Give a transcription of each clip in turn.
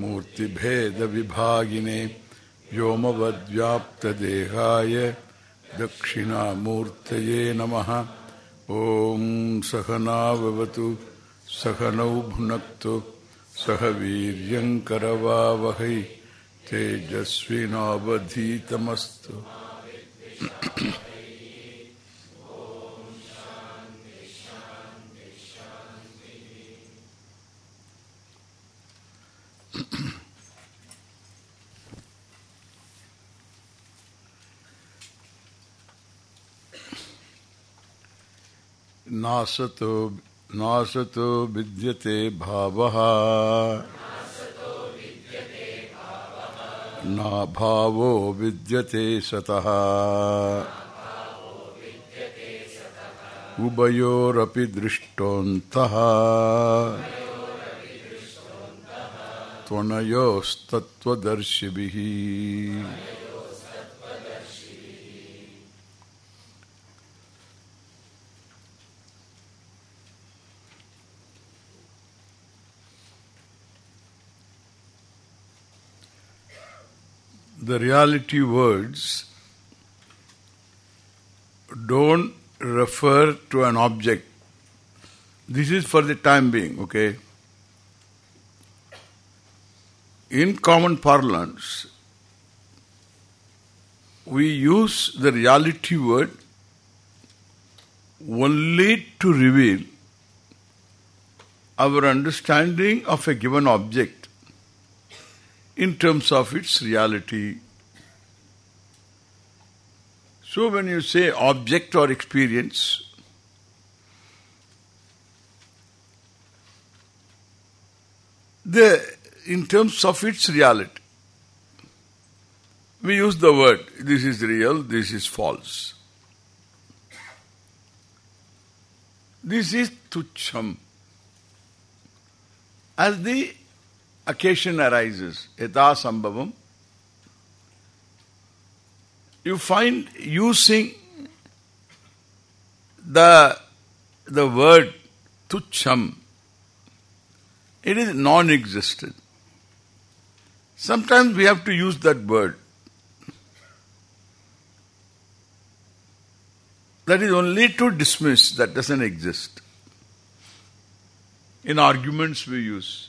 मूर्तिभेदविभागिने व्योमवद्व्याप्तदेहाय दक्षिणामूर्तये नमः। ॐ सहनाववतु सहनौ भुनक्तु सह वीर्यङ्करवावहै तेजस्विनावधीतमस्तु। नासतो नासतो विद्यते भावः। नाभावो विद्यते सतः। उभयोरपि दृष्टोऽन्तः। त्वनयोस्तत्त्वदर्शिभिः। The reality words don't refer to an object. This is for the time being, okay? In common parlance, we use the reality word only to reveal our understanding of a given object in terms of its reality. So when you say object or experience, the in terms of its reality, we use the word, this is real, this is false. This is tucham. As the occasion arises, yatha sambhavam, you find using the the word tucham, it is non-existent. Sometimes we have to use that word. That is only to dismiss, that doesn't exist. In arguments we use.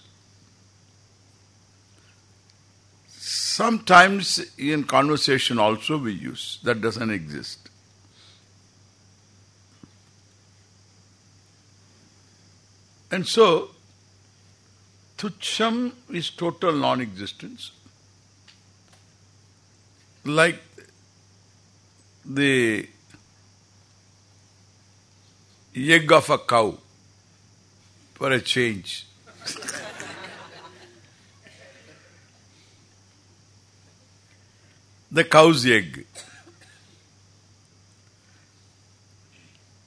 Sometimes in conversation also we use. That doesn't exist. And so, tucham is total non-existence. Like the egg of a cow for a change. the cow's egg.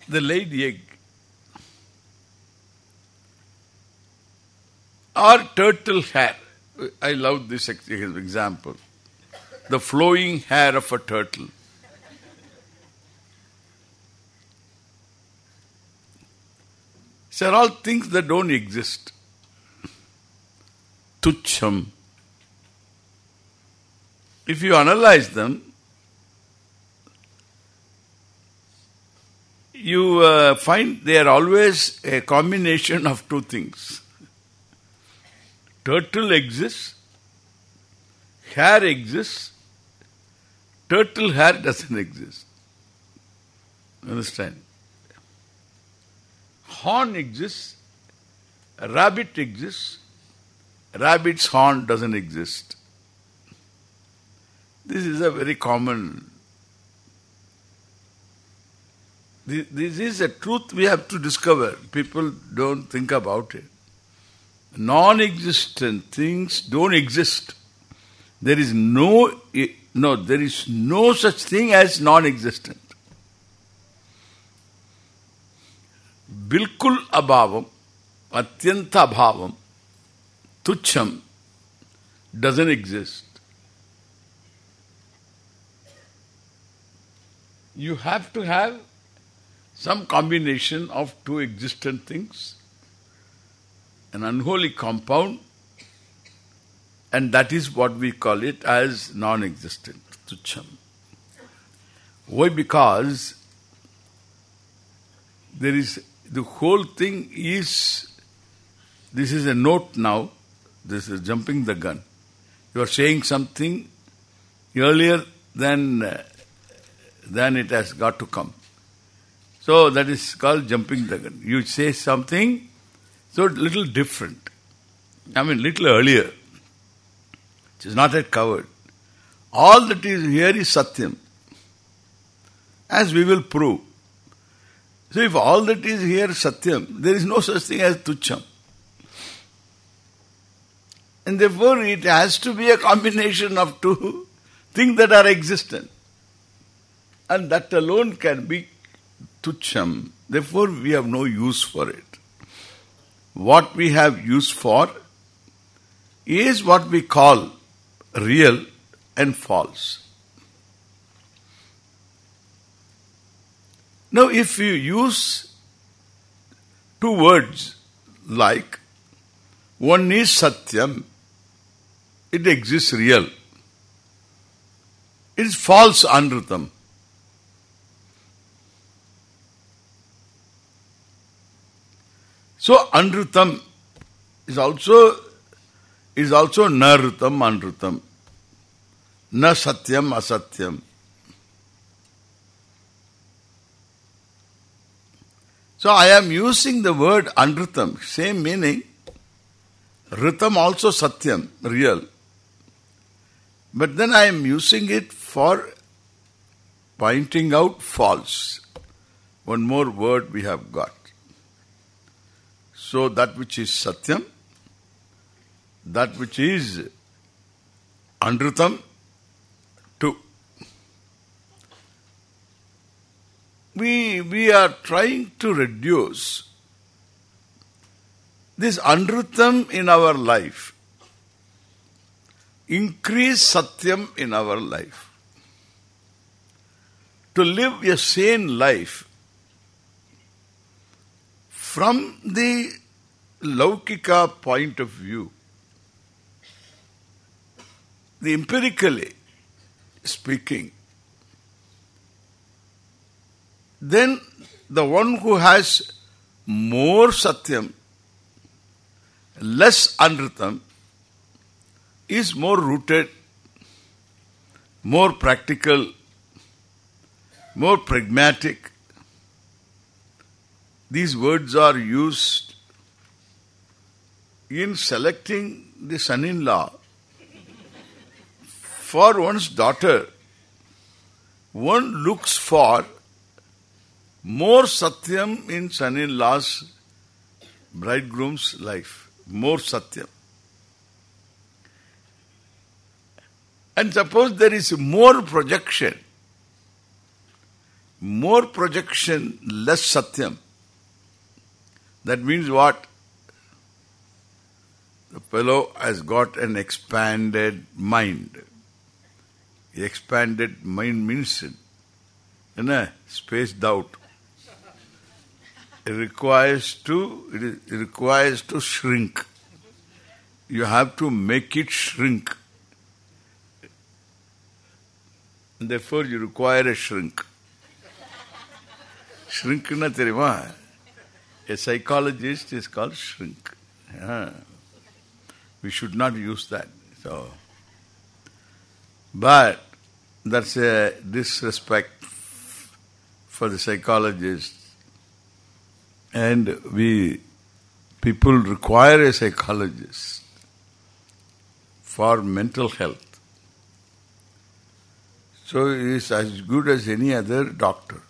The laid egg. Or turtle hair. I love this example. The flowing hair of a turtle. These are all things that don't exist. Tucham. If you analyze them, you uh, find they are always a combination of two things. Turtle exists, hair exists, turtle hair doesn't exist. Understand? Horn exists, rabbit exists, rabbit's horn doesn't exist. This is a very common. This is a truth we have to discover. People don't think about it. Non-existent things don't exist. There is no, no, there is no such thing as non-existent. बिल्कुल अभावम अत्यंत अभावम तुच्छम doesn't exist. You have to have some combination of two existent things, an unholy compound, and that is what we call it as non-existent, tucham. Why? Because there is, the whole thing is, this is a note now, this is jumping the gun. You are saying something earlier than, uh, than it has got to come. So that is called jumping the gun. You say something so little different. I mean little earlier. It is not yet covered. All that is here is Satyam. As we will prove. So if all that is here Satyam, there is no such thing as Tucham. And therefore it has to be a combination of two things that are existent. And that alone can be tucham. Therefore we have no use for it. What we have use for is what we call real and false. Now if you use two words like one is satyam, it exists real. It is false anrutam. So anrutam is also is also narutam anrutam. Na satyam asatyam. So I am using the word anrutam, same meaning. Ritam also satyam, real. But then I am using it for pointing out false. One more word we have got. So that which is satyam, that which is anrutam, two. We, we are trying to reduce this anrutam in our life increase satyam in our life. To live a sane life from the Laukika point of view, the empirically speaking, then the one who has more satyam, less anritam, is more rooted, more practical, more pragmatic. These words are used in selecting the son-in-law for one's daughter. One looks for more satyam in son-in-law's bridegroom's life. More satyam. And suppose there is more projection, more projection, less satyam. That means what? The fellow has got an expanded mind. Expanded mind means in a spaced out. It requires to it requires to shrink. You have to make it shrink. And therefore you require a shrink. Shrink na. A psychologist is called shrink. Yeah. We should not use that. So, but that's a disrespect for the psychologist. And we, people require a psychologist for mental health. So he is as good as any other doctor.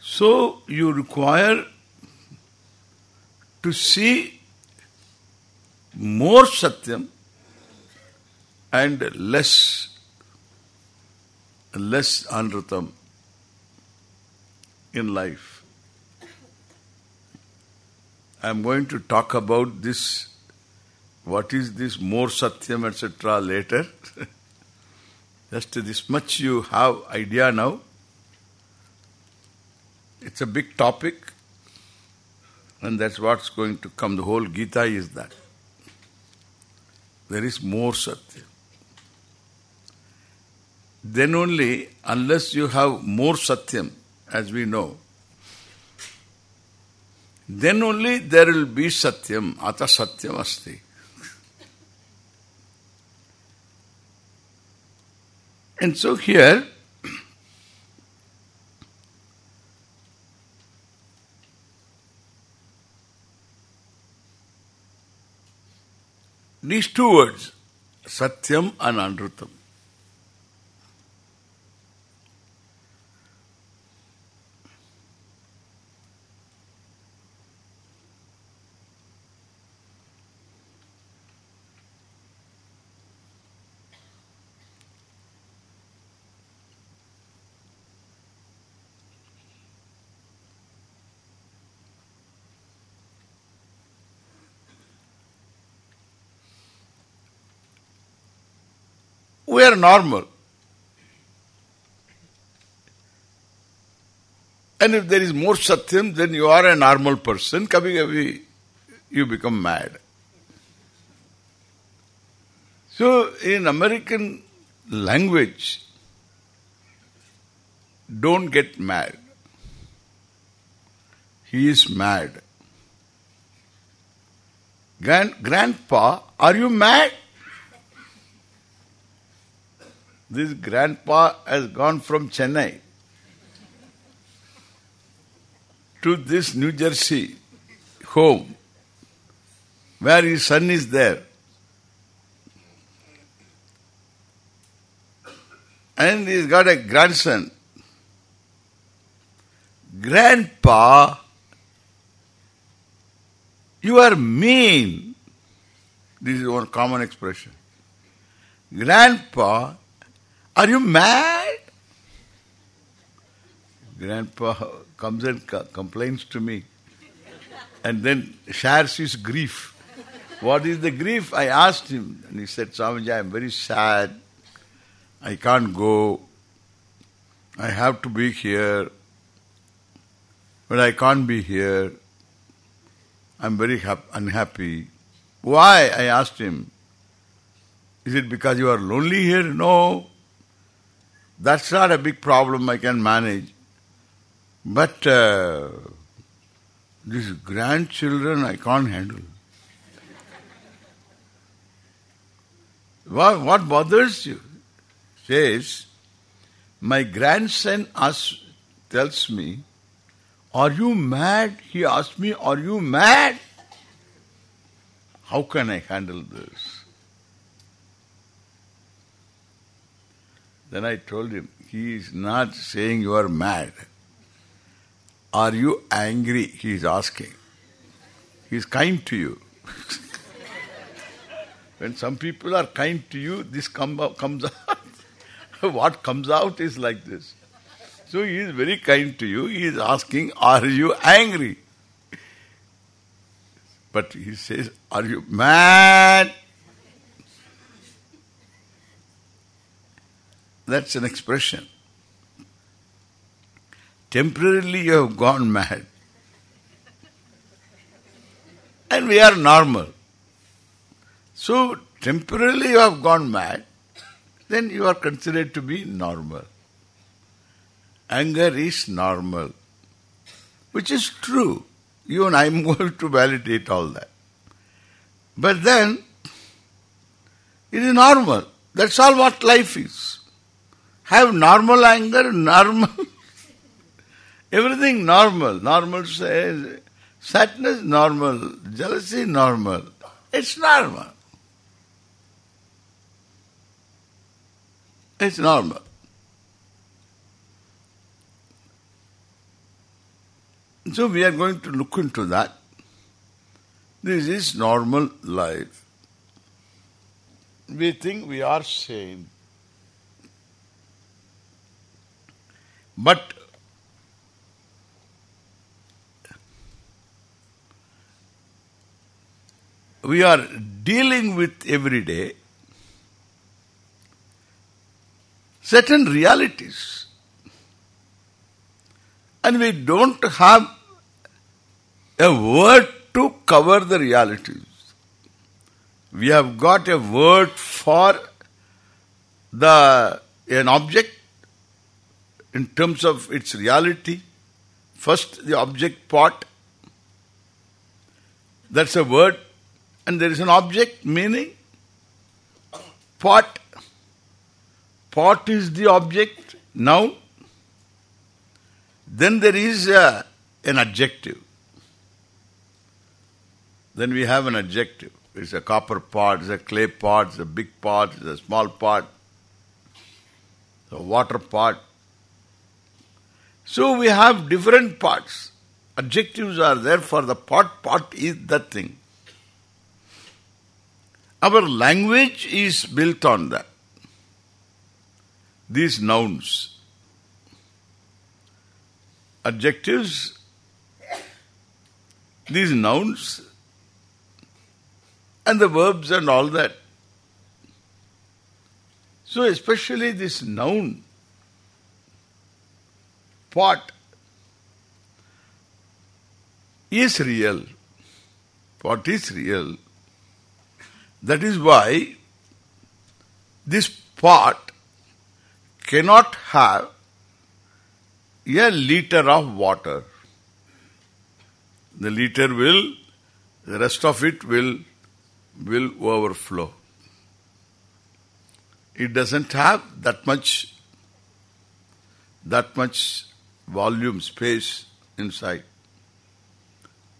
So you require to see more satyam and less less anrutam in life. I am going to talk about this, what is this more satyam, etc. later. Just this much you have idea now. It's a big topic and that's what's going to come. The whole Gita is that. There is more Satya. Then only, unless you have more Satyam, as we know, then only there will be Satyam, Ata Satyam Asti. And so here, these two words, Satyam and Anrutam. We are normal. And if there is more satyam, then you are a normal person. Kabhi kabhi you become mad. So in American language, don't get mad. He is mad. Grand, grandpa, are you mad? This grandpa has gone from Chennai to this New Jersey home where his son is there. And he's got a grandson. Grandpa, you are mean. This is one common expression. Grandpa, are you mad? Grandpa comes and co complains to me and then shares his grief. What is the grief? I asked him and he said, Swamiji, I am very sad. I can't go. I have to be here. But I can't be here. I'm very unhappy. Why? I asked him. Is it because you are lonely here? No. That's not a big problem I can manage. But uh, these grandchildren I can't handle. what, what bothers you? Says, my grandson asks, tells me, are you mad? He asked me, are you mad? How can I handle this? Then I told him, he is not saying you are mad. Are you angry? He is asking. He is kind to you. when some people are kind to you, this come comes out. what comes out is like this. So he is very kind to you. He is asking, are you angry? But he says, are you mad? That's an expression. Temporarily you have gone mad. And we are normal. So, temporarily you have gone mad, then you are considered to be normal. Anger is normal. Which is true. You and I am going to validate all that. But then, it is normal. That's all what life is. Have normal anger, normal Everything normal. Normal says, sadness normal, jealousy normal. It's normal. It's normal. So we are going to look into that. This is normal life. we think we are sane. But we are dealing with every day certain realities. And we don't have a word to cover the realities. We have got a word for the an object in terms of its reality. First, the object part, That's a word. And there is an object meaning. Pot. Pot is the object. Now, then there is a, an adjective. Then we have an adjective. It's a copper pot, it's a clay pot, it's a big pot, it's a small pot, a water pot. So we have different parts. Adjectives are there for the pot. Pot is that thing. Our language is built on that. These nouns. Adjectives, these nouns, and the verbs and all that. So especially this noun, pot, is real. Pot is real. That is why this pot cannot have a liter of water. The liter will, the rest of it will will overflow. It doesn't have that much that much volume, space inside.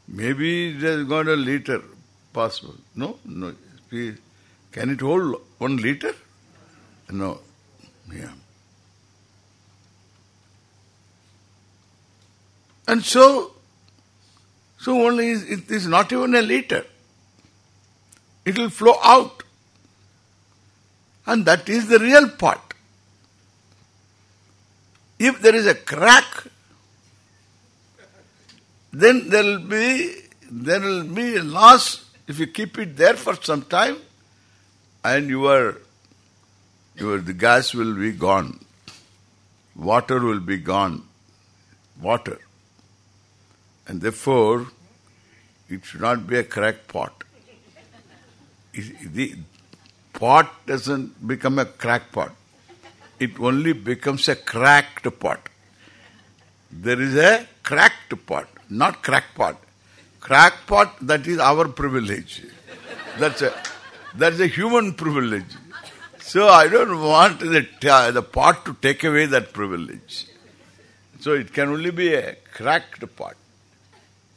Maybe has got a liter possible. No? No. Can it hold one liter? No. Yeah. And so, so only it is not even a liter. It will flow out. And that is the real part. If there is a crack, then there will be there will be a loss if you keep it there for some time and your your the gas will be gone. Water will be gone. Water. And therefore it should not be a crack pot the pot doesn't become a crackpot It only becomes a cracked pot. There is a cracked pot, not crackpot. Crackpot, that is our privilege. That's a that's a human privilege. So I don't want the the pot to take away that privilege. So it can only be a cracked pot,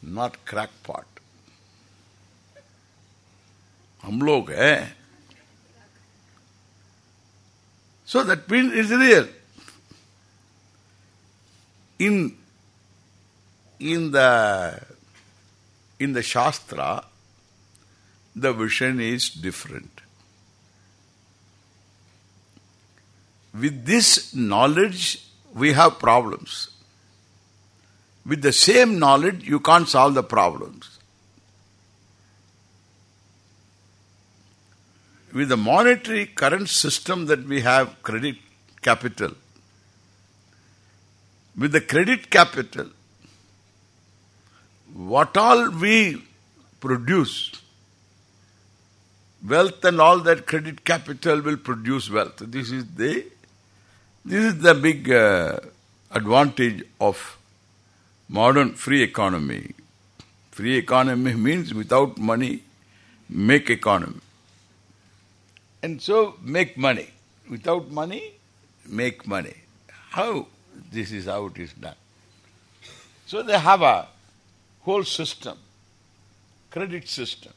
not crackpot. हम लोग है so that means is real in in the in the shastra the vision is different. With this knowledge we have problems. With the same knowledge you can't solve the problems with the monetary current system that we have, credit capital, with the credit capital, what all we produce, wealth and all that credit capital will produce wealth. This is the this is the big uh, advantage of modern free economy. Free economy means without money, make economy. And so make money. Without money, make money. How? This is how it is done. So they have a whole system, credit system.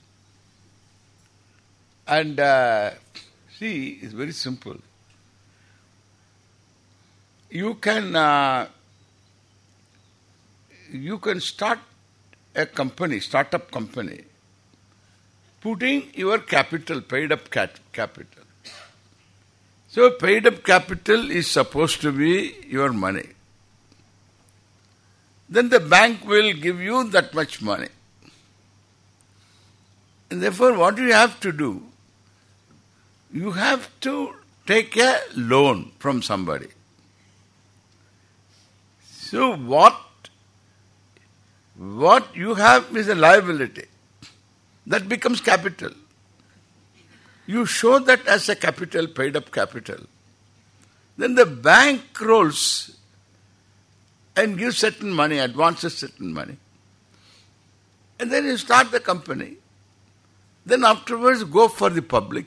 And uh, see, it's very simple. You can uh, you can start a company, startup company, putting your capital, paid up capital. So paid up capital is supposed to be your money. Then the bank will give you that much money. And therefore what you have to do, you have to take a loan from somebody. So what what you have is a liability. That becomes capital. You show that as a capital, paid up capital. Then the bank rolls and gives certain money, advances certain money. And then you start the company. Then afterwards go for the public.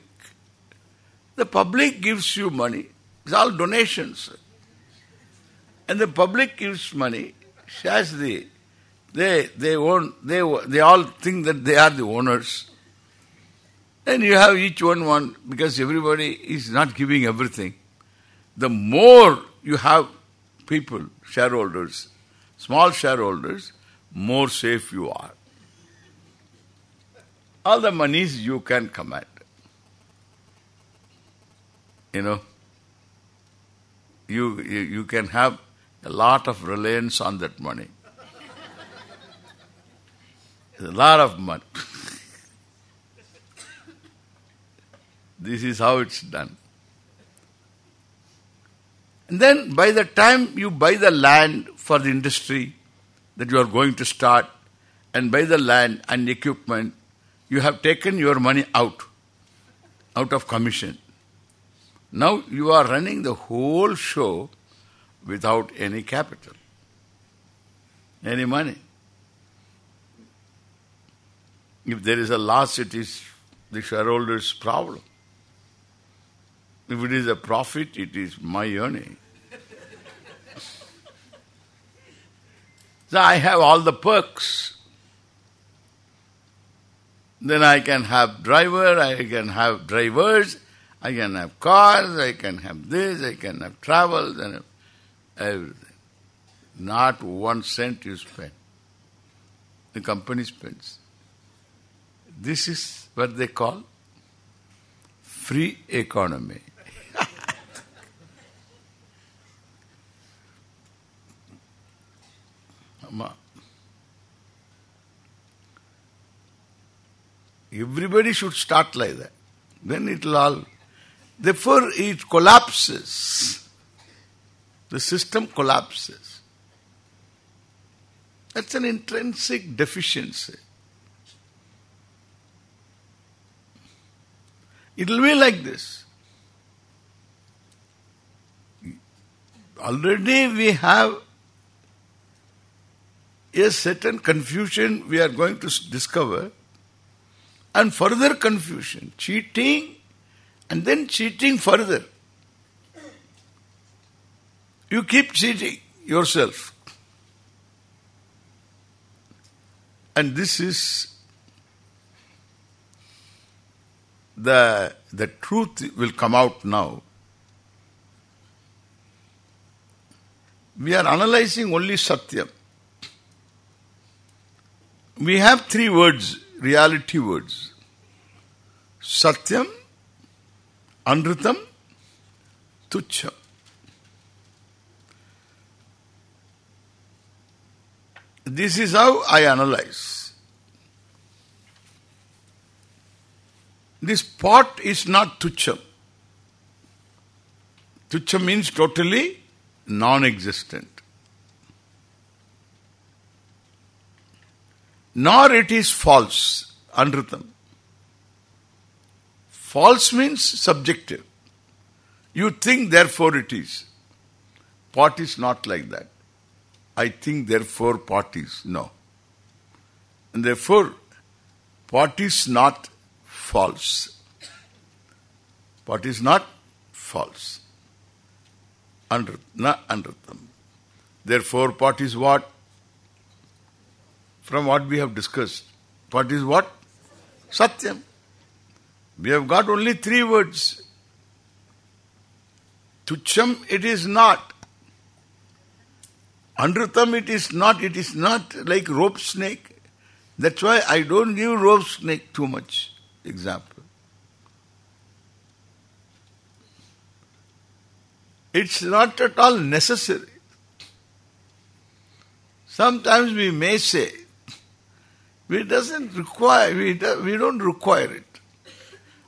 The public gives you money. It's all donations. And the public gives money, shares the they they own they they all think that they are the owners. And you have each one one because everybody is not giving everything. The more you have people, shareholders, small shareholders, more safe you are. All the monies you can command. You know, you, you can have a lot of reliance on that money. A lot of money. this is how it's done. And then by the time you buy the land for the industry that you are going to start and buy the land and equipment, you have taken your money out, out of commission. Now you are running the whole show without any capital, any money. If there is a loss, it is the shareholder's problem. If it is a profit, it is my earning. so I have all the perks. Then I can have driver, I can have drivers, I can have cars, I can have this, I can have travels and everything. Not one cent you spend. The company spends. This is what they call free economy. Everybody should start like that. Then it will all... Therefore it collapses. The system collapses. That's an intrinsic deficiency. It will be like this. Already we have a certain confusion we are going to discover and further confusion, cheating and then cheating further. You keep cheating yourself. And this is the the truth will come out now. We are analyzing only Satyam. We have three words, reality words. Satyam, Anritam, Tucham. This is how I analyze. This pot is not tucham. Tucham means totally non-existent. Nor it is false, anritam. False means subjective. You think therefore it is. Pot is not like that. I think therefore pot is. No. And therefore pot is not false. What is not false. Under, not them. Therefore, what is what? From what we have discussed. What is what? Satyam. We have got only three words. Tucham it is not. Anrutam it is not. It is not like rope snake. That's why I don't give rope snake too much. Example. It's not at all necessary. Sometimes we may say, we doesn't require, we, do, we don't require it.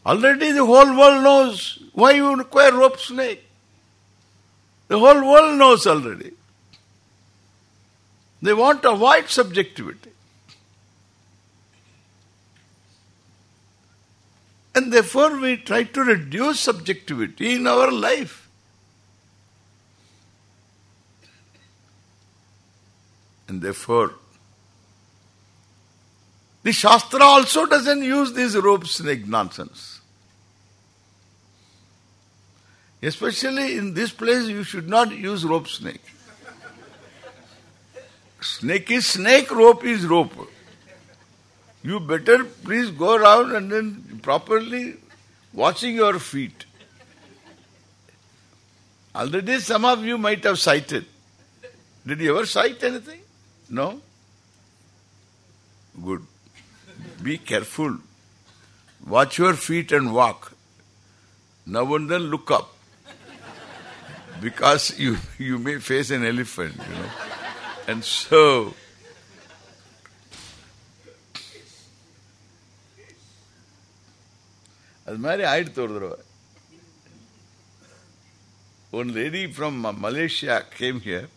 Already the whole world knows why you require rope snake. The whole world knows already. They want to avoid subjectivity. And therefore we try to reduce subjectivity in our life. And therefore, the Shastra also doesn't use this rope snake nonsense. Especially in this place, you should not use rope snake. Snake is snake, rope is rope. You better please go around and then properly watching your feet. Already some of you might have sighted. Did you ever sight anything? No? Good. Be careful. Watch your feet and walk. Now and then look up. Because you, you may face an elephant, you know. And so, அது மாதிரி ஆயிடுத்து ஒரு தடவை one lady from Malaysia came here.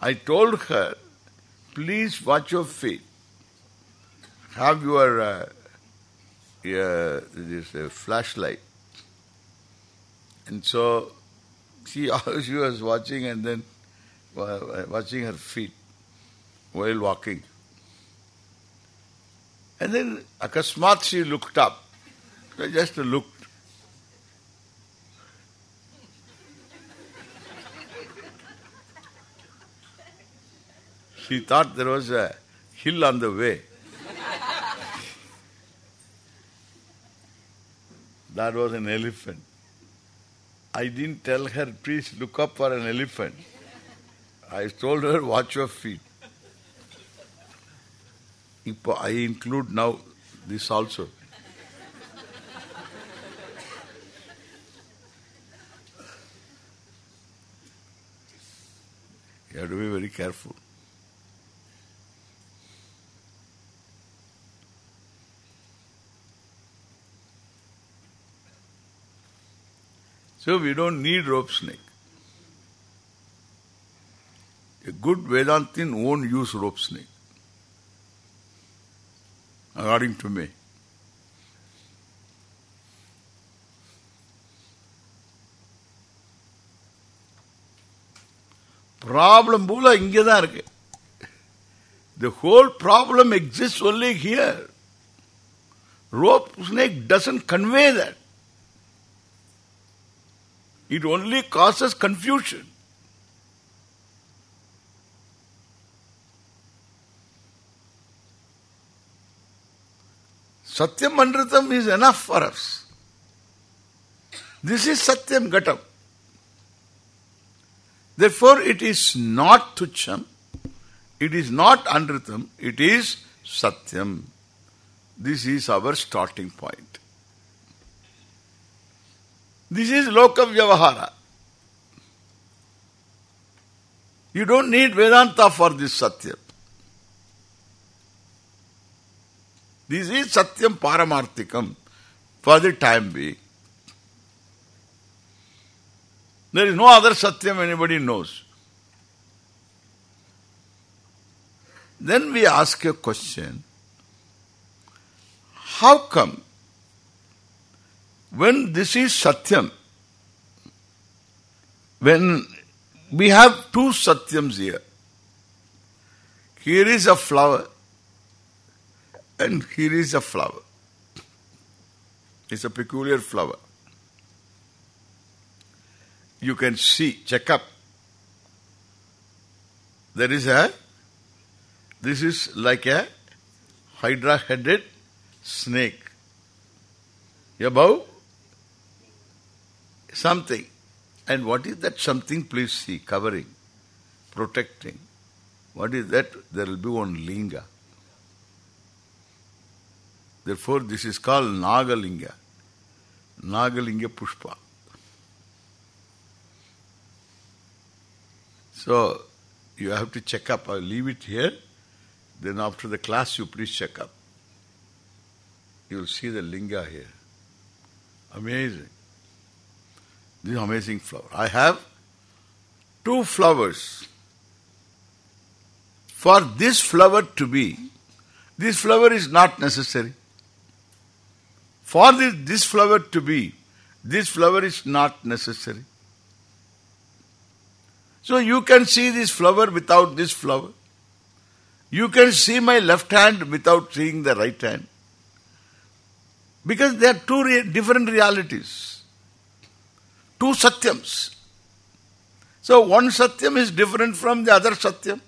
I told her, please watch your feet. Have your uh, uh, this uh, flashlight. And so she she was watching and then uh, watching her feet while walking. And then akasmat she looked up. I just looked. She thought there was a hill on the way. that was an elephant. I didn't tell her, please look up for an elephant. I told her, watch your feet. I include now this also. Have to be very careful. So we don't need rope snake. A good Vedantin won't use rope snake. According to me. Problem pula இங்கே The whole problem exists only here. Rope snake doesn't convey that. It only causes confusion. Satyam Anrutam is enough for us. This is Satyam Gatam. Therefore it is not Tucham, it is not Anrutam, it is Satyam. This is our starting point. This is Loka Vyavahara. You don't need Vedanta for this Satyam. This is Satyam Paramarthikam for the time being. There is no other Satyam anybody knows. Then we ask a question. How come when this is Satyam, when we have two Satyams here, here is a flower and here is a flower. It's a peculiar flower. You can see, check up. There is a, this is like a hydra-headed snake. Above, something. And what is that something? Please see. Covering, protecting. What is that? There will be one linga. Therefore, this is called Nagalinga. Nagalinga Pushpa. So, you have to check up. I'll leave it here. Then after the class, you please check up. You'll see the linga here. Amazing. This amazing flower. I have two flowers. For this flower to be, this flower is not necessary. For this, this flower to be, this flower is not necessary. So you can see this flower without this flower. You can see my left hand without seeing the right hand. Because they are two re different realities. Two satyams. So one satyam is different from the other satyam.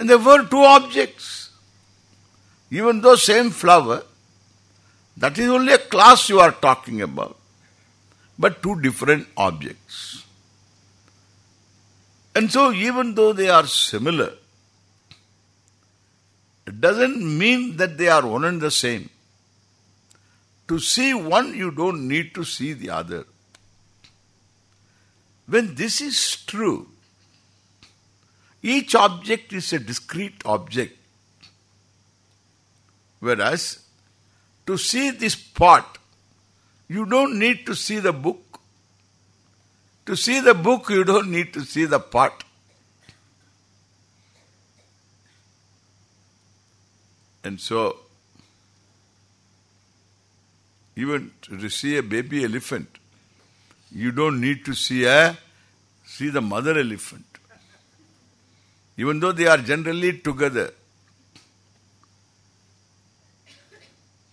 And there were two objects. Even though same flower, that is only a class you are talking about. But two different objects. And so even though they are similar, it doesn't mean that they are one and the same. To see one, you don't need to see the other. When this is true, each object is a discrete object. Whereas, to see this pot, you don't need to see the book. To see the book, you don't need to see the pot. And so, even to see a baby elephant, you don't need to see a see the mother elephant. Even though they are generally together.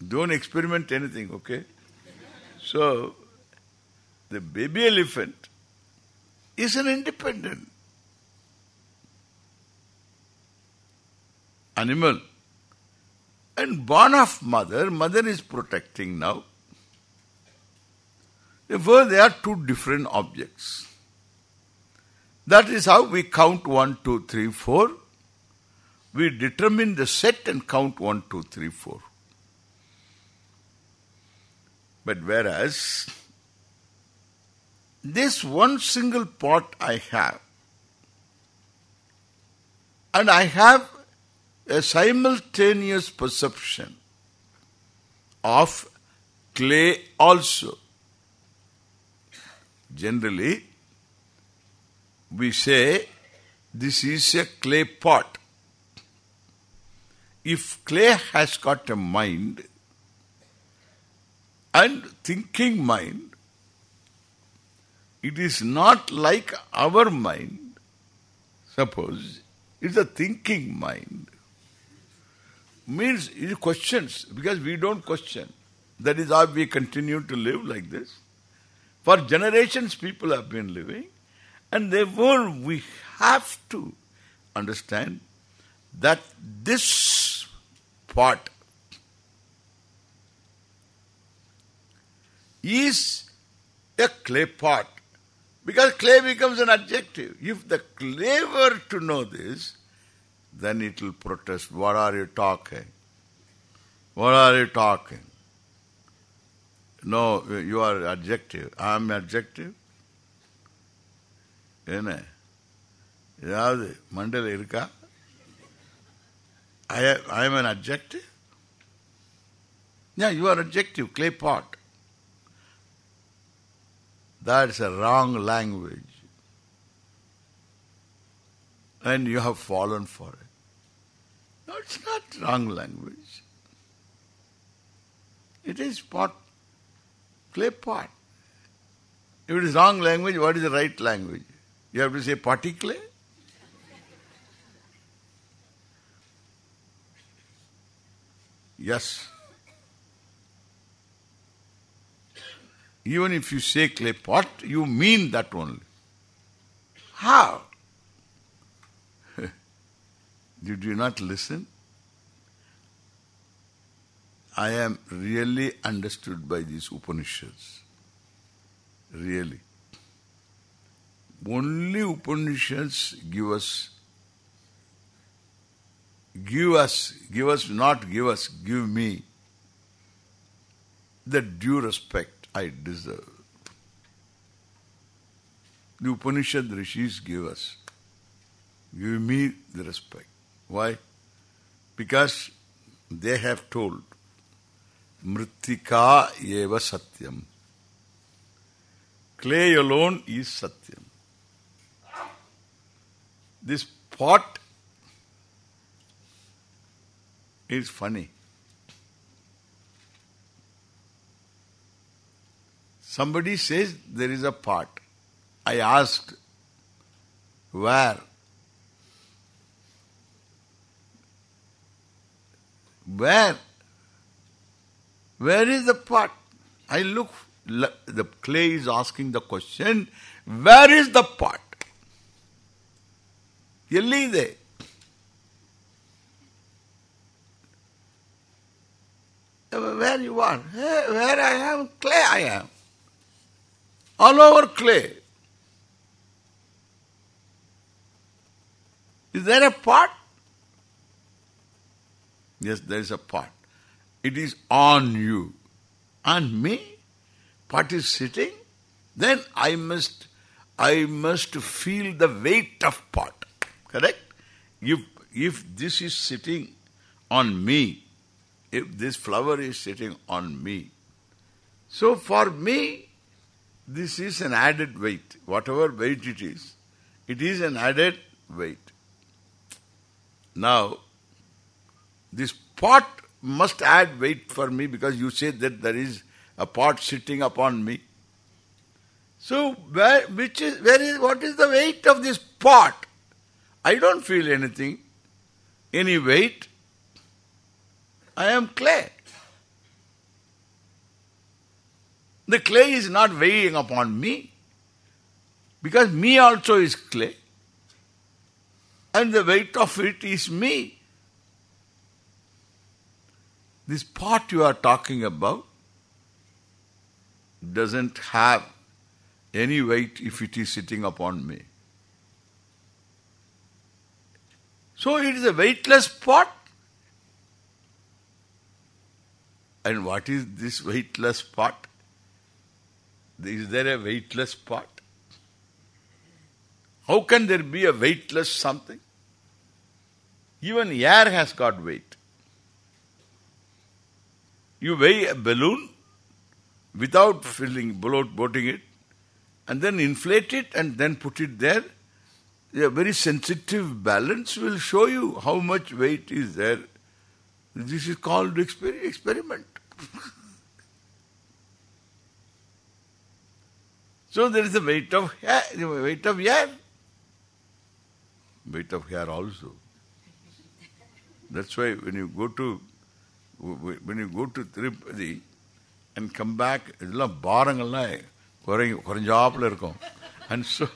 Don't experiment anything, okay? So, the baby elephant is an independent animal. And born of mother, mother is protecting now. Therefore, they are two different objects. That is how we count one, two, three, four. We determine the set and count one, two, three, four. But whereas this one single pot I have, and I have a simultaneous perception of clay also. Generally, we say this is a clay pot. If clay has got a mind and thinking mind, it is not like our mind. Suppose it's a thinking mind. Means it questions because we don't question. That is how we continue to live like this. For generations people have been living and therefore we have to understand that this part is a clay pot. Because clay becomes an adjective. If the clay were to know this, then it will protest. What are you talking? What are you talking? No, you are adjective. I am adjective. என்ன ஏதாவது மண்டல இருக்கா I, I am an adjective? Yeah, you are adjective, clay pot. That's a wrong language. And you have fallen for it. No, it's not wrong language. It is pot, clay pot. If it is wrong language, what is the right language? You have to say potty clay? Yes. Even if you say clay pot, you mean that only. How? Did you not listen? I am really understood by these Upanishads. Really. Only Upanishads give us give us, give us, not give us, give me the due respect I deserve. The Upanishad Rishis give us. Give me the respect. Why? Because they have told, Mrittika eva satyam. Clay alone is satyam. This pot is funny. Somebody says there is a pot. I asked, where? Where? Where is the pot? I look, the clay is asking the question, where is the pot? ಎಲ್ಲಿದೆ where you are where I am clay I am all over clay. Is there a pot? Yes there is a pot. It is on you. On me? Pot is sitting? Then I must I must feel the weight of pot. Correct? If if this is sitting on me if this flower is sitting on me. So for me, this is an added weight. Whatever weight it is, it is an added weight. Now, this pot must add weight for me because you say that there is a pot sitting upon me. So where which is where is what is the weight of this pot? I don't feel anything, any weight. I am clay. The clay is not weighing upon me because me also is clay and the weight of it is me. This pot you are talking about doesn't have any weight if it is sitting upon me. So it is a weightless pot. And what is this weightless pot? Is there a weightless pot? How can there be a weightless something? Even air has got weight. You weigh a balloon without filling, bloating it, and then inflate it and then put it there. A very sensitive balance will show you how much weight is there. This is called exper experiment. so there is the weight of hair, the weight of hair. Weight of hair also. That's why when you go to when you go to Tirupati and come back, இதெல்லாம் பாரங்கள்லாம் குறை குறைஞ்சாப்புல இருக்கும் and so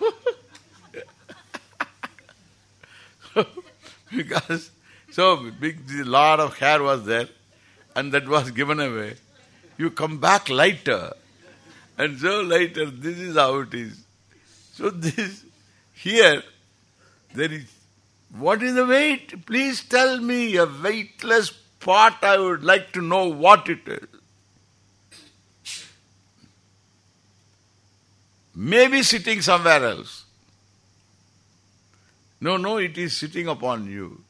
because so big lot of hair was there and that was given away. You come back lighter and so later, This is how it is. So this here there is what is the weight? Please tell me a weightless pot. I would like to know what it is. Maybe sitting somewhere else. No, no, it is sitting upon you.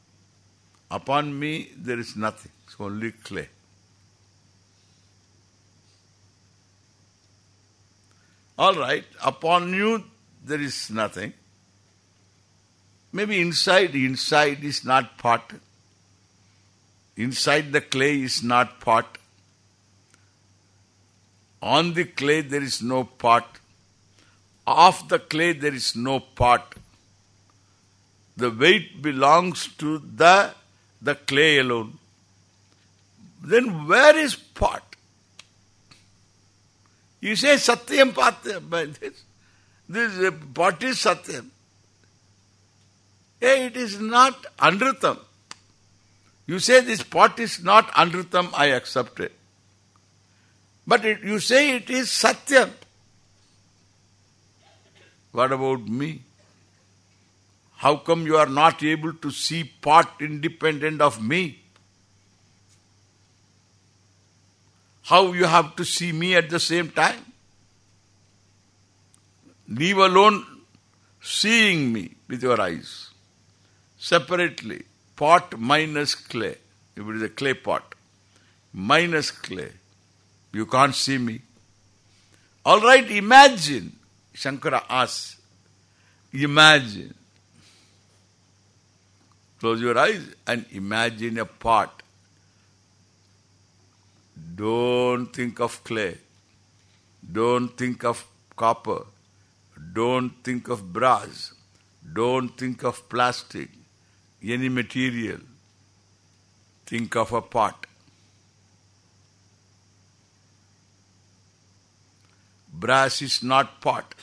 Upon me there is nothing. It's only clay. All right, upon you there is nothing. Maybe inside, inside is not pot. Inside the clay is not pot. On the clay there is no pot. Off the clay there is no pot. The weight belongs to the the clay alone. Then where is pot? You say Satyam Patyam. This, this pot is Satyam. Hey, it is not Anrutam. You say this pot is not Anrutam, I accept it. But it, you say it is Satyam. What about me? How come you are not able to see pot independent of me? How you have to see me at the same time? Leave alone seeing me with your eyes. Separately, pot minus clay. If it is a clay pot, minus clay, you can't see me. All right, imagine. Shankara asks, imagine. Close your eyes and imagine a pot. Don't think of clay. Don't think of copper. Don't think of brass. Don't think of plastic. Any material. Think of a pot. Brass is not pot.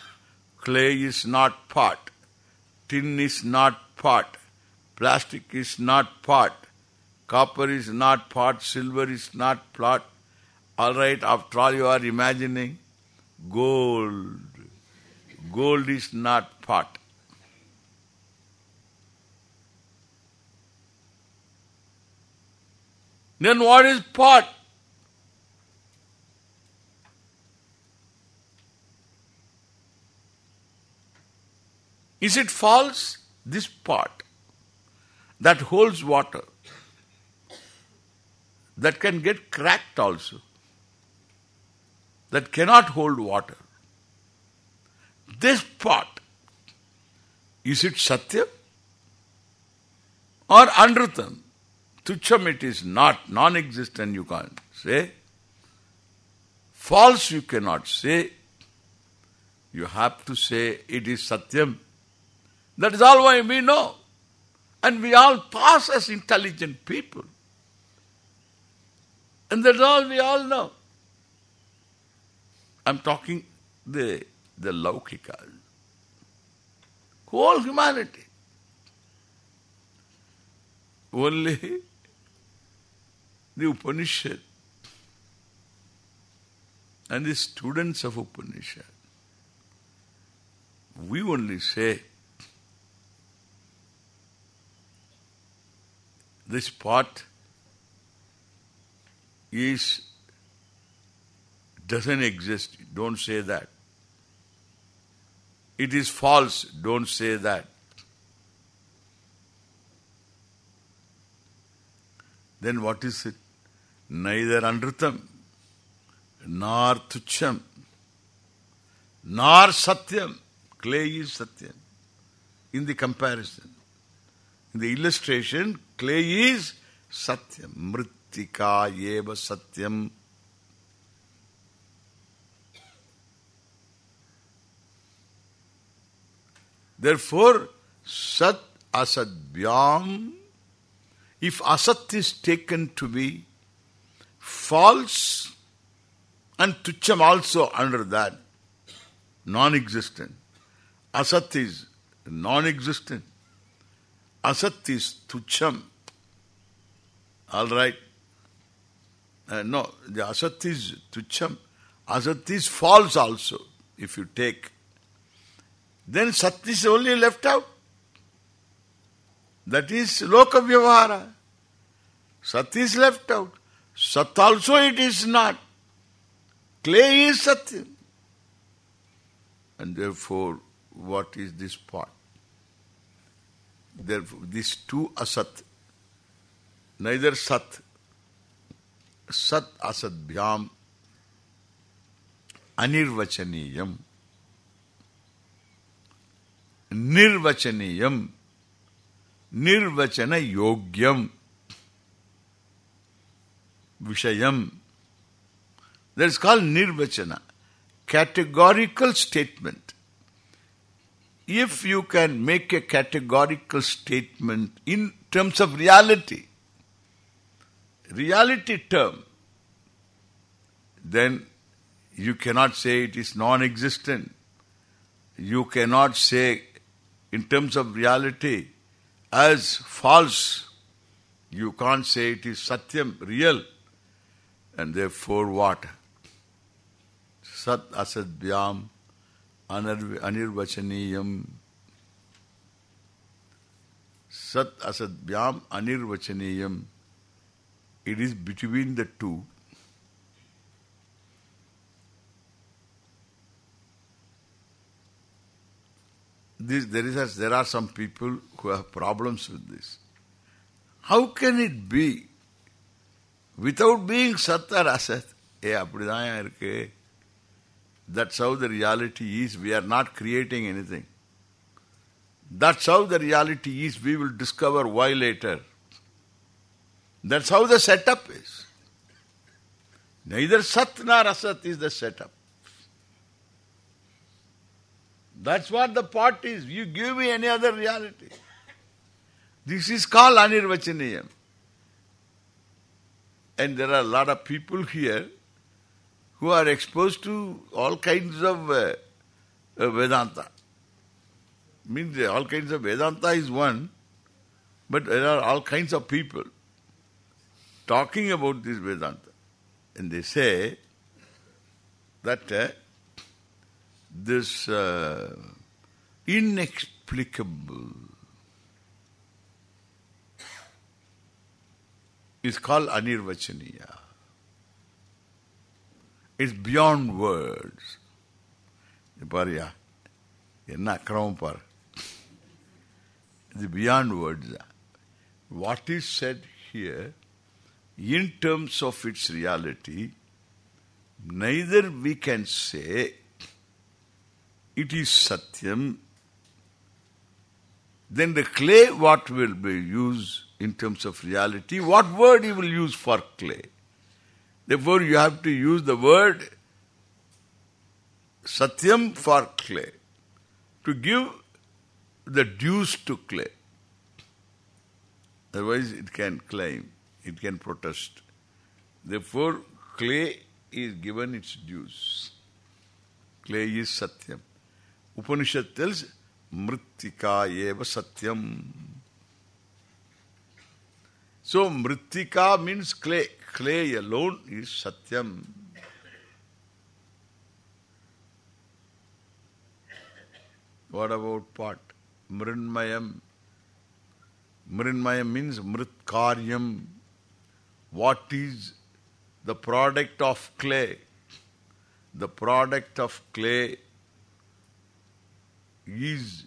Clay is not pot. Tin is not pot. Plastic is not pot. Copper is not pot. Silver is not pot. All right, after all you are imagining, gold. Gold is not pot. Then what is pot? Is it false? This pot that holds water, that can get cracked also, that cannot hold water. This pot, is it satya or Anrutam? Tucham it is not, non-existent you can't say. False you cannot say. You have to say it is Satyam. That is all why we know. And we all pass as intelligent people. And that's all we all know. I'm talking the the Laukika. Whole humanity. Only the Upanishad and the students of Upanishad. We only say this pot is doesn't exist. Don't say that. It is false. Don't say that. Then what is it? Neither anrutam, nor tucham, nor satyam. Clay is satyam. In the comparison. In the illustration, clay is satyam. Therefore, sat asat asadbhyam, if asat is taken to be false and tucham also under that, non-existent. Asat is non-existent. Asat is tucham. All right. Uh, no, the asat is tucham. Asat is false also, if you take. Then sat is only left out. That is loka vyavahara. Sat is left out. Sat also it is not. Clay is satyam. And therefore, what is this pot? Therefore, these two asat, neither sat, sat asadbhyam, anirvachaniyam, nirvachaniyam, nirvachana yogyam, vishayam. That is called nirvachana, categorical statement. If you can make a categorical statement in terms of reality, reality term, then you cannot say it is non-existent. You cannot say in terms of reality as false. You can't say it is satyam, real. And therefore what? Sat asadbhyam anirvachaniyam. Sat Asadbhyam Anirvachaniyam. It is between the two. This, there is a, there are some people who have problems with this. How can it be without being satta rasat? Eh. That's how the reality is. We are not creating anything. That's how the reality is. We will discover why later. That's how the setup is. Neither Sat nor Asat is the setup. That's what the part is. You give me any other reality. This is called Anirvachaniyam. And there are a lot of people here who are exposed to all kinds of uh, uh, Vedanta. Means uh, all kinds of Vedanta is one, but there are all kinds of people talking about this Vedanta. And they say that uh, this uh, inexplicable is called anirvachaniya. It's beyond words. Parya. Enna krampar. par. It's beyond words. What is said here in terms of its reality, neither we can say it is Satyam, then the clay what will be used in terms of reality, what word you will use for clay. Therefore you have to use the word Satyam for clay, to give the dues to clay. Otherwise it can claim, it can protest. Therefore clay is given its dues. Clay is Satyam. Upanishad tells Mrittika eva Satyam. So Mrittika means clay. Clay alone is Satyam. What about pot? Mrinmayam. Mrinmayam means Mritkaryam. What is the product of clay? The product of clay is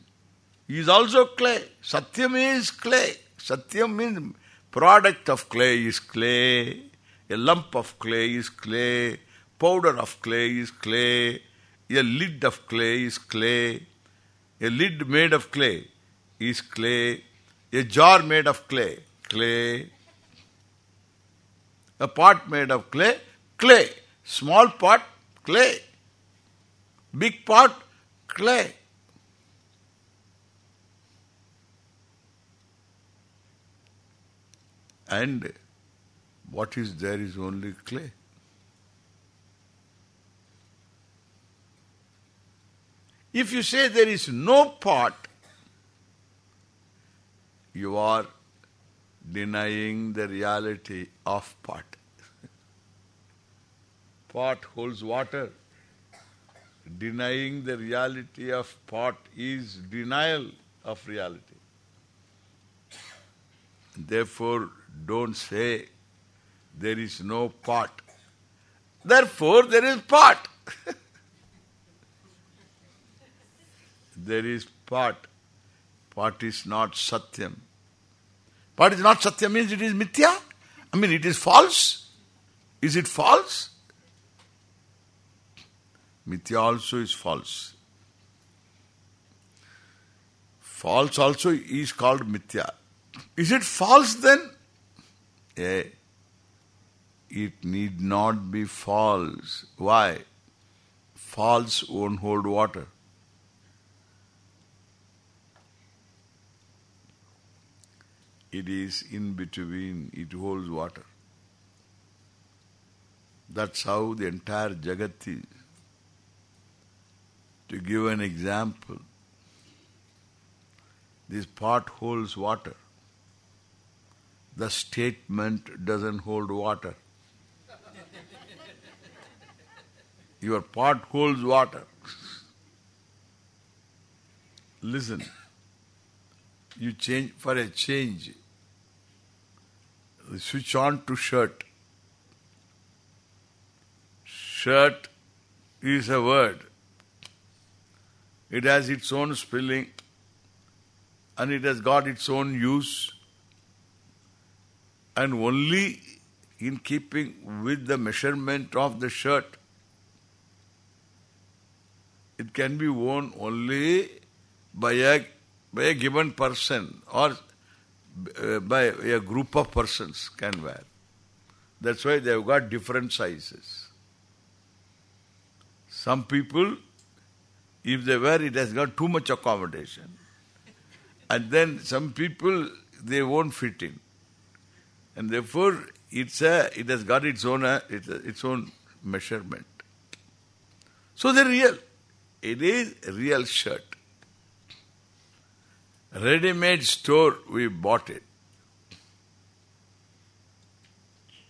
is also clay. Satyam is clay. Satyam means product of clay is clay. A lump of clay is clay. Powder of clay is clay. A lid of clay is clay. A lid made of clay is clay. A jar made of clay, clay. A pot made of clay, clay. Small pot, clay. Big pot, clay. And what is there is only clay. If you say there is no pot, you are denying the reality of pot. pot holds water. Denying the reality of pot is denial of reality. Therefore, don't say there is no pot. Therefore, there is pot. there is pot. Pot is not satyam. Pot is not satya means it is mithya. I mean, it is false. Is it false? Mithya also is false. False also is called mithya. Is it false then? Yeah. It need not be false. Why? False won't hold water. It is in between, it holds water. That's how the entire Jagat is. To give an example, this pot holds water. The statement doesn't hold water. Your pot holds water. Listen. you change for a change. Switch on to shirt. Shirt is a word. It has its own spelling and it has got its own use and only in keeping with the measurement of the shirt it can be worn only by a by a given person or by a group of persons can wear. That's why they have got different sizes. Some people, if they wear it, has got too much accommodation. And then some people, they won't fit in. And therefore, it's a, it has got its own, uh, its, its own measurement. So they're real. It is real shirt. Ready-made store, we bought it.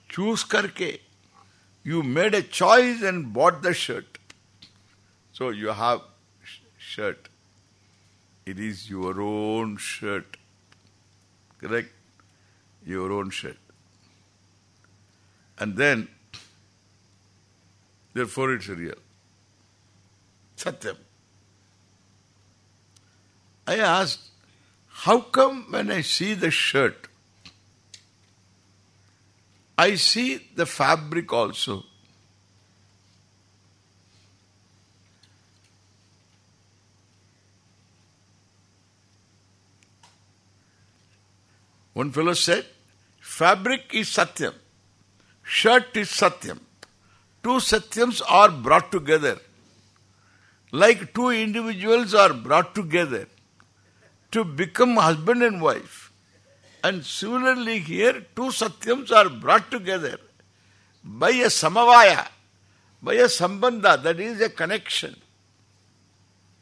Choose karke. You made a choice and bought the shirt. So you have sh shirt. It is your own shirt. Correct? Your own shirt. And then, therefore it's real. Satyam. I asked, how come when I see the shirt, I see the fabric also? One fellow said, fabric is Satyam, shirt is Satyam. Two Satyams are brought together. Like two individuals are brought together to become husband and wife. And similarly here, two Satyams are brought together by a samavaya, by a sambandha, that is a connection.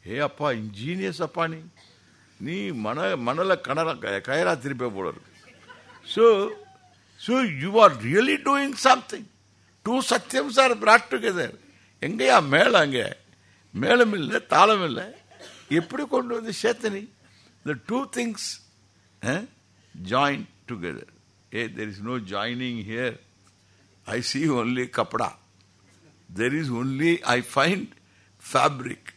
Hey appa, ingenious appa ni. நீ மன மணல கணர கயரா திருப்ப போல இருக்கு so so you are really doing something two சத்தியம்ஸ் R Brad together எங்கேயா மேளம் அங்கே மேளம் இல்லை தாளம் இல்லை எப்படி கொண்டு வந்து சேர்த்தனி the two things eh, joined together. Hey, there is no joining here. I see only kapda. There is only, I find fabric.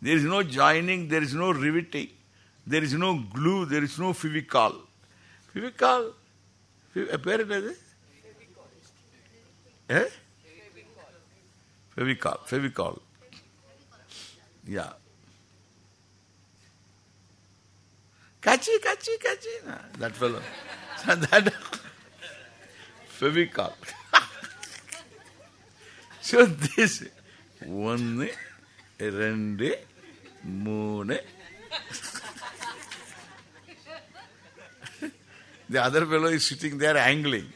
There is no joining, there is no riveting. There is no glue, there is no fivical. Fivical? it. eh? Fevicol. Fevicol. Yeah. Kachi, kachi, kachi. That fellow. So that Fevicol. so this one, rende, moon. the other fellow is sitting there angling.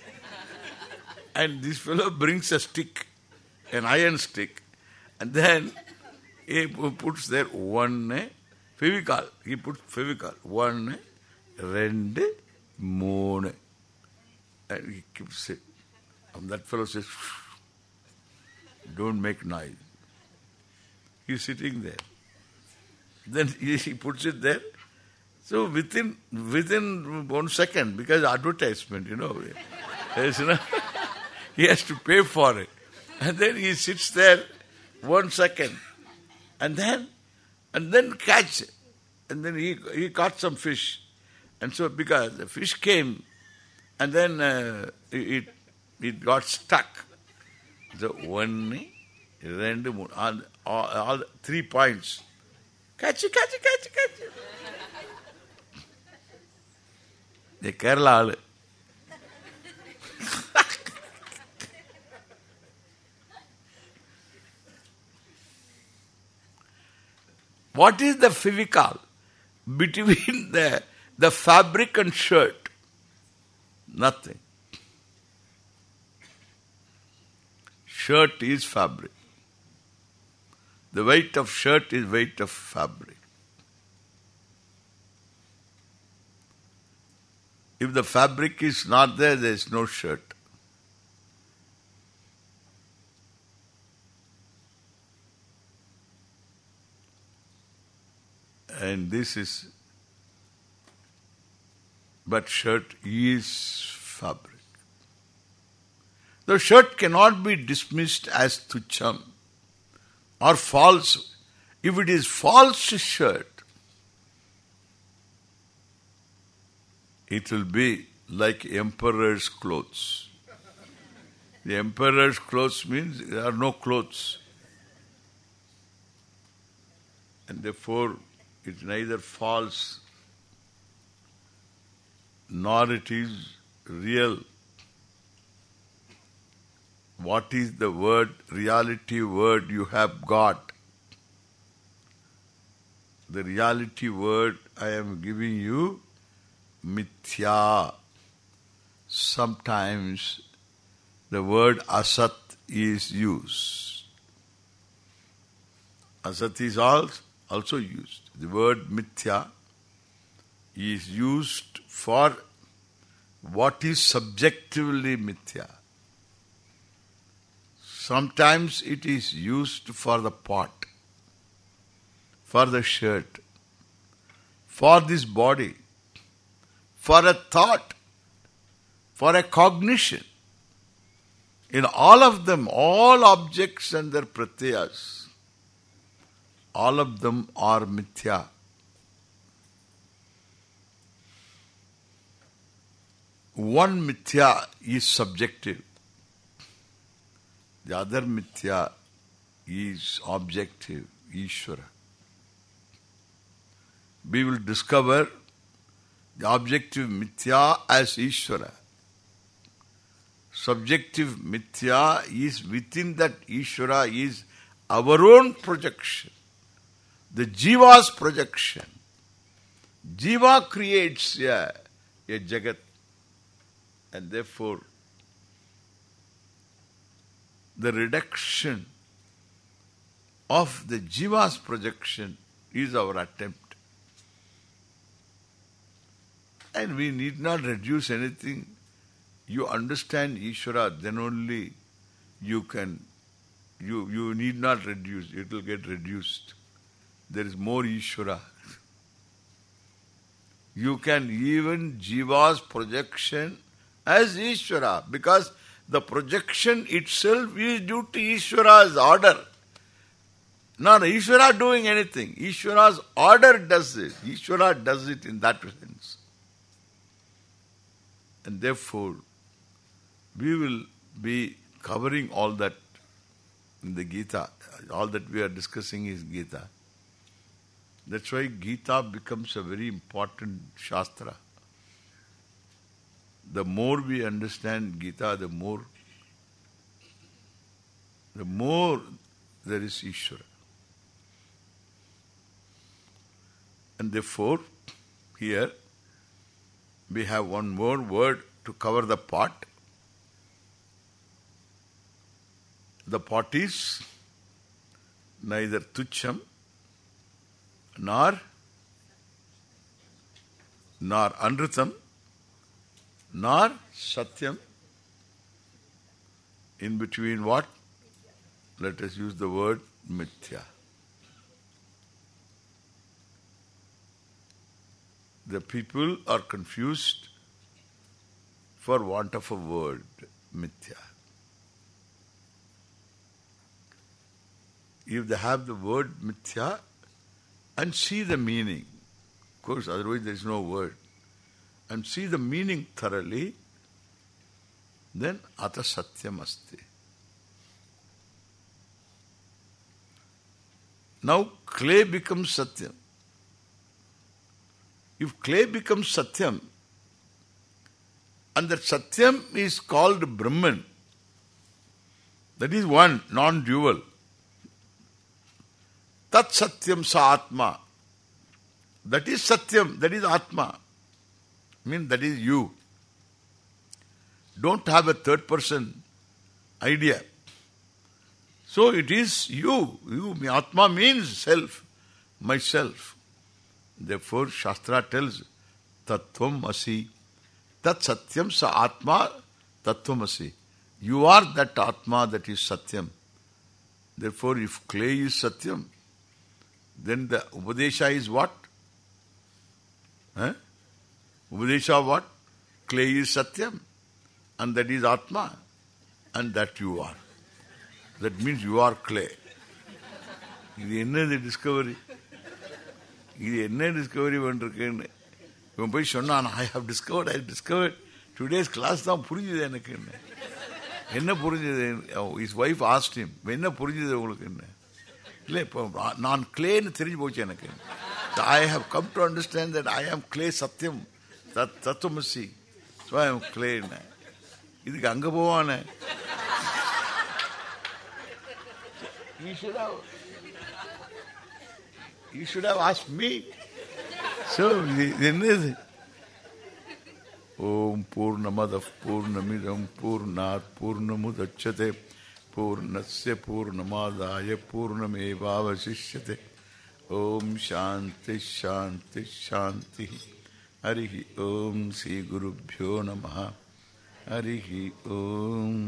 And this fellow brings a stick, an iron stick, and then he puts there one Fevicol. He puts Fevicol. One, rend, moon. And he keeps it. And that fellow says, don't make noise. He's sitting there. Then he, puts it there. So within within one second, because advertisement, you know, he has to pay for it. And then he sits there one second. And then and then catch. And then he he caught some fish. And so because the fish came and then uh, it it got stuck. So one, rendu, moon, all, all, all three points. Catch, catch, catch, catch. The Kerala What is the Fevicol between the the fabric and shirt? Nothing. Shirt is fabric. The weight of shirt is weight of fabric. If the fabric is not there, there is no shirt. And this is but shirt is fabric. The shirt cannot be dismissed as tucham or false. If it is false shirt, it will be like emperor's clothes. The emperor's clothes means there are no clothes. And therefore it neither false nor it is real. What is the word, reality word you have got? The reality word I am giving you, mithya. Sometimes the word asat is used. Asat is also used. The word mithya is used for what is subjectively mithya. Sometimes it is used for the pot, for the shirt, for this body, for a thought, for a cognition. In all of them, all objects and their pratyas, all of them are mithya. One mithya is subjective. The other mithya is objective, Ishvara. We will discover the objective mithya as Ishvara. Subjective mithya is within that Ishvara is our own projection. The Jiva's projection. Jiva creates a, a Jagat and therefore the reduction of the Jiva's projection is our attempt. And we need not reduce anything. You understand Ishvara, then only you can, you, you need not reduce, it will get reduced. There is more Ishvara. You can even Jiva's projection as Ishvara because the projection itself is due to Ishvara's order. Not Ishvara doing anything. Ishvara's order does it. Ishvara does it in that sense. And therefore, we will be covering all that in the Gita. All that we are discussing is Gita. That's why Gita becomes a very important Shastra. The more we understand Gita, the more the more there is Ishvara. And therefore, here we have one more word to cover the pot. The pot is neither tucham nor nor anrutam nor satyam? In between what? Let us use the word mithya. The people are confused for want of a word mithya. If they have the word mithya and see the meaning. Of course, otherwise there is no word. And see the meaning thoroughly, then ata satyam asti. Now clay becomes satyam. If clay becomes satyam, and that satyam is called Brahman, that is one, non-dual. Tat satyam sa atma. That is satyam, that is atma. I mean, that is you. Don't have a third person idea. So it is you. You, atma means self, myself. Therefore, Shastra tells, Tattvam asi. Tat satyam sa atma tattvam asi. You are that atma that is satyam. Therefore, if clay is satyam, then the Upadesha is what? Huh? Upadesha what? Clay is Satyam and that is Atma and that you are. That means you are clay. இது என்னது Discovery இது என்ன Discovery பண்ணிருக்கேன்னு இவன் போய் சொன்னான் I have discovered I discovered today's class தான் புரிஞ்சுது எனக்கு என்ன என்ன புரிஞ்சது இஸ் ஒய்ஃப் ஆஸ்டிம் என்ன புரிஞ்சது உங்களுக்கு என்ன இல்லை இப்போ நான் கிளேன்னு தெரிஞ்சு போச்சு எனக்கு I have come to understand that I am clay சத்தியம் தத் தத்துவமசி ஸோ ஐ ஆம் கிளேன்னு இதுக்கு அங்கே போவானே You should have, you should have asked me. So, இது என்னது ஓம் பூர்ணமத பூர்ணமிதம் பூர்ணாத் பூர்ணமுதட்சதே पूर्णस्य पूर्णमादाय पूर्णमेवावशिष्यते। ओम शांति शांति शांति हरि ओम श्री गुरुभ्यो नमः। हरि ओम